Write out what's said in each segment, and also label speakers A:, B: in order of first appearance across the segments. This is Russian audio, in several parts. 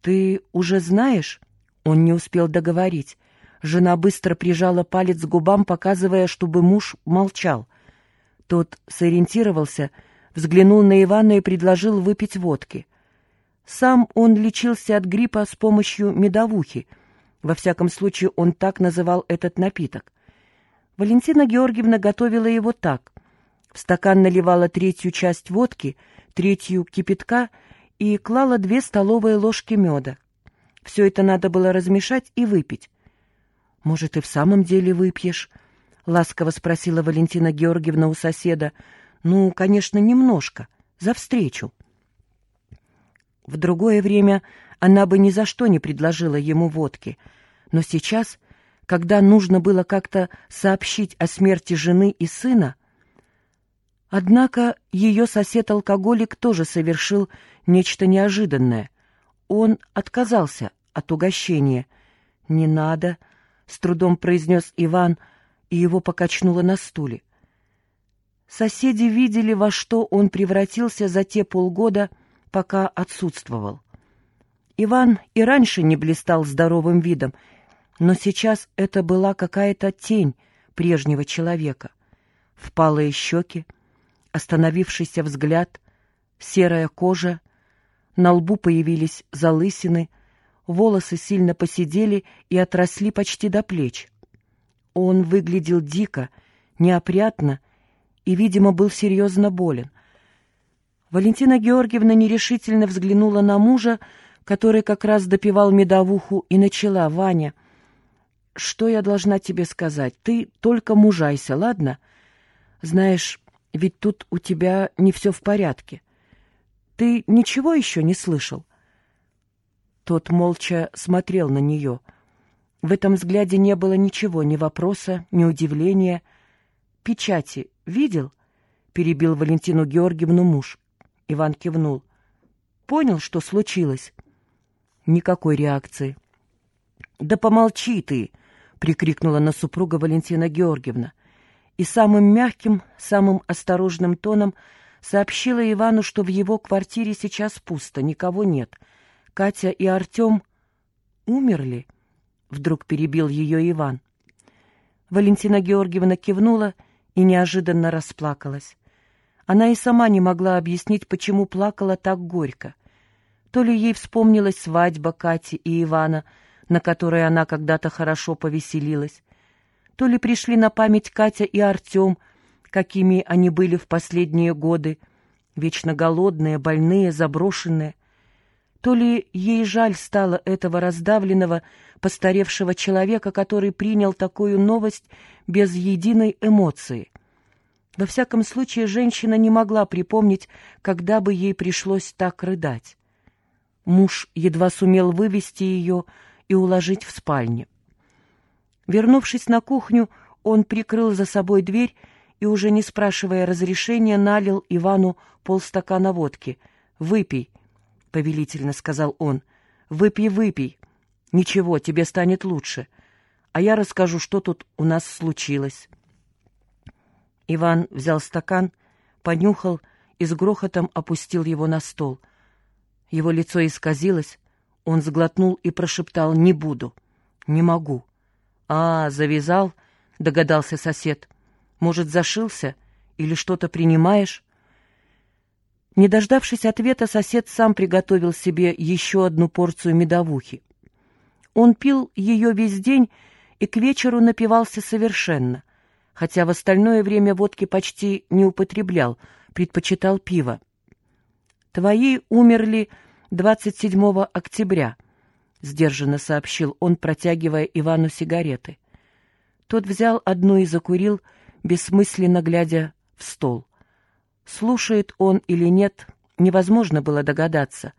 A: «Ты уже знаешь?» Он не успел договорить. Жена быстро прижала палец к губам, показывая, чтобы муж молчал. Тот сориентировался, взглянул на Ивана и предложил выпить водки. Сам он лечился от гриппа с помощью медовухи. Во всяком случае, он так называл этот напиток. Валентина Георгиевна готовила его так. В стакан наливала третью часть водки, третью кипятка и клала две столовые ложки меда. Все это надо было размешать и выпить. «Может, и в самом деле выпьешь?» — ласково спросила Валентина Георгиевна у соседа. «Ну, конечно, немножко. За встречу». В другое время она бы ни за что не предложила ему водки. Но сейчас когда нужно было как-то сообщить о смерти жены и сына. Однако ее сосед-алкоголик тоже совершил нечто неожиданное. Он отказался от угощения. «Не надо», — с трудом произнес Иван, и его покачнуло на стуле. Соседи видели, во что он превратился за те полгода, пока отсутствовал. Иван и раньше не блистал здоровым видом, но сейчас это была какая-то тень прежнего человека. Впалые щеки, остановившийся взгляд, серая кожа, на лбу появились залысины, волосы сильно посидели и отросли почти до плеч. Он выглядел дико, неопрятно и, видимо, был серьезно болен. Валентина Георгиевна нерешительно взглянула на мужа, который как раз допивал медовуху, и начала «Ваня». Что я должна тебе сказать? Ты только мужайся, ладно? Знаешь, ведь тут у тебя не все в порядке. Ты ничего еще не слышал?» Тот молча смотрел на нее. В этом взгляде не было ничего, ни вопроса, ни удивления. «Печати видел?» — перебил Валентину Георгиевну муж. Иван кивнул. «Понял, что случилось?» Никакой реакции. «Да помолчи ты!» — прикрикнула на супруга Валентина Георгиевна. И самым мягким, самым осторожным тоном сообщила Ивану, что в его квартире сейчас пусто, никого нет. Катя и Артем умерли, — вдруг перебил ее Иван. Валентина Георгиевна кивнула и неожиданно расплакалась. Она и сама не могла объяснить, почему плакала так горько. То ли ей вспомнилась свадьба Кати и Ивана — на которой она когда-то хорошо повеселилась. То ли пришли на память Катя и Артем, какими они были в последние годы, вечно голодные, больные, заброшенные. То ли ей жаль стало этого раздавленного, постаревшего человека, который принял такую новость без единой эмоции. Во всяком случае, женщина не могла припомнить, когда бы ей пришлось так рыдать. Муж едва сумел вывести ее, и уложить в спальне. Вернувшись на кухню, он прикрыл за собой дверь и, уже не спрашивая разрешения, налил Ивану полстакана водки. «Выпей», — повелительно сказал он. «Выпей, выпей. Ничего, тебе станет лучше. А я расскажу, что тут у нас случилось». Иван взял стакан, понюхал и с грохотом опустил его на стол. Его лицо исказилось, он сглотнул и прошептал «Не буду, не могу». «А, завязал?» — догадался сосед. «Может, зашился? Или что-то принимаешь?» Не дождавшись ответа, сосед сам приготовил себе еще одну порцию медовухи. Он пил ее весь день и к вечеру напивался совершенно, хотя в остальное время водки почти не употреблял, предпочитал пиво. «Твои умерли 27 октября», — сдержанно сообщил он, протягивая Ивану сигареты. Тот взял одну и закурил, бессмысленно глядя в стол. Слушает он или нет, невозможно было догадаться.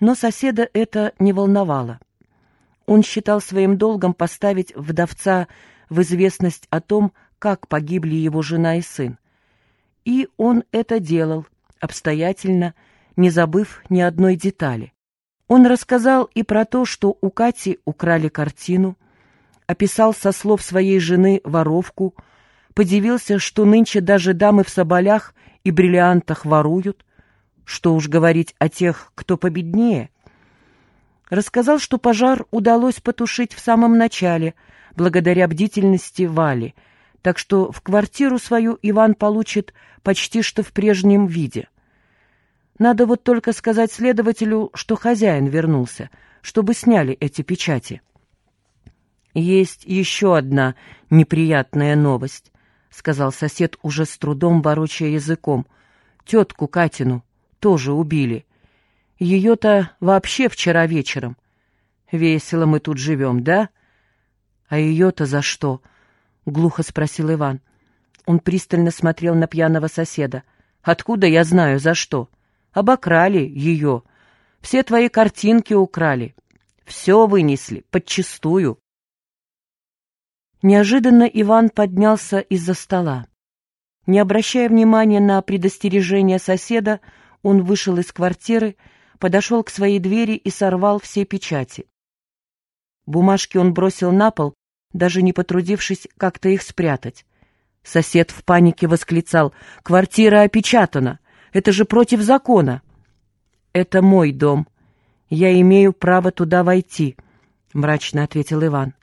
A: Но соседа это не волновало. Он считал своим долгом поставить вдовца в известность о том, как погибли его жена и сын. И он это делал, обстоятельно, не забыв ни одной детали. Он рассказал и про то, что у Кати украли картину, описал со слов своей жены воровку, подивился, что нынче даже дамы в соболях и бриллиантах воруют, что уж говорить о тех, кто победнее. Рассказал, что пожар удалось потушить в самом начале, благодаря бдительности Вали, так что в квартиру свою Иван получит почти что в прежнем виде. Надо вот только сказать следователю, что хозяин вернулся, чтобы сняли эти печати. «Есть еще одна неприятная новость», — сказал сосед, уже с трудом ворочая языком. «Тетку Катину тоже убили. Ее-то вообще вчера вечером. Весело мы тут живем, да?» «А ее-то за что?» — глухо спросил Иван. Он пристально смотрел на пьяного соседа. «Откуда я знаю, за что? Обокрали ее. Все твои картинки украли. Все вынесли, подчистую». Неожиданно Иван поднялся из-за стола. Не обращая внимания на предостережение соседа, он вышел из квартиры, подошел к своей двери и сорвал все печати. Бумажки он бросил на пол, даже не потрудившись как-то их спрятать. Сосед в панике восклицал «Квартира опечатана! Это же против закона!» «Это мой дом. Я имею право туда войти», — мрачно ответил Иван.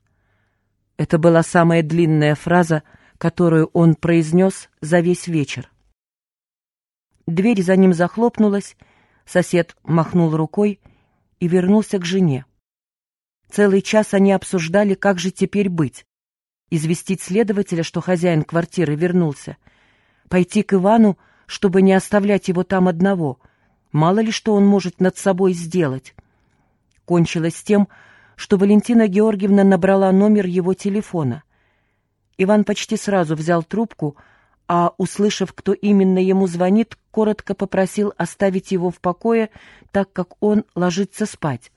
A: Это была самая длинная фраза, которую он произнес за весь вечер. Дверь за ним захлопнулась, сосед махнул рукой и вернулся к жене. Целый час они обсуждали, как же теперь быть. Известить следователя, что хозяин квартиры вернулся. Пойти к Ивану, чтобы не оставлять его там одного. Мало ли что он может над собой сделать. Кончилось тем, что Валентина Георгиевна набрала номер его телефона. Иван почти сразу взял трубку, а, услышав, кто именно ему звонит, коротко попросил оставить его в покое, так как он ложится спать.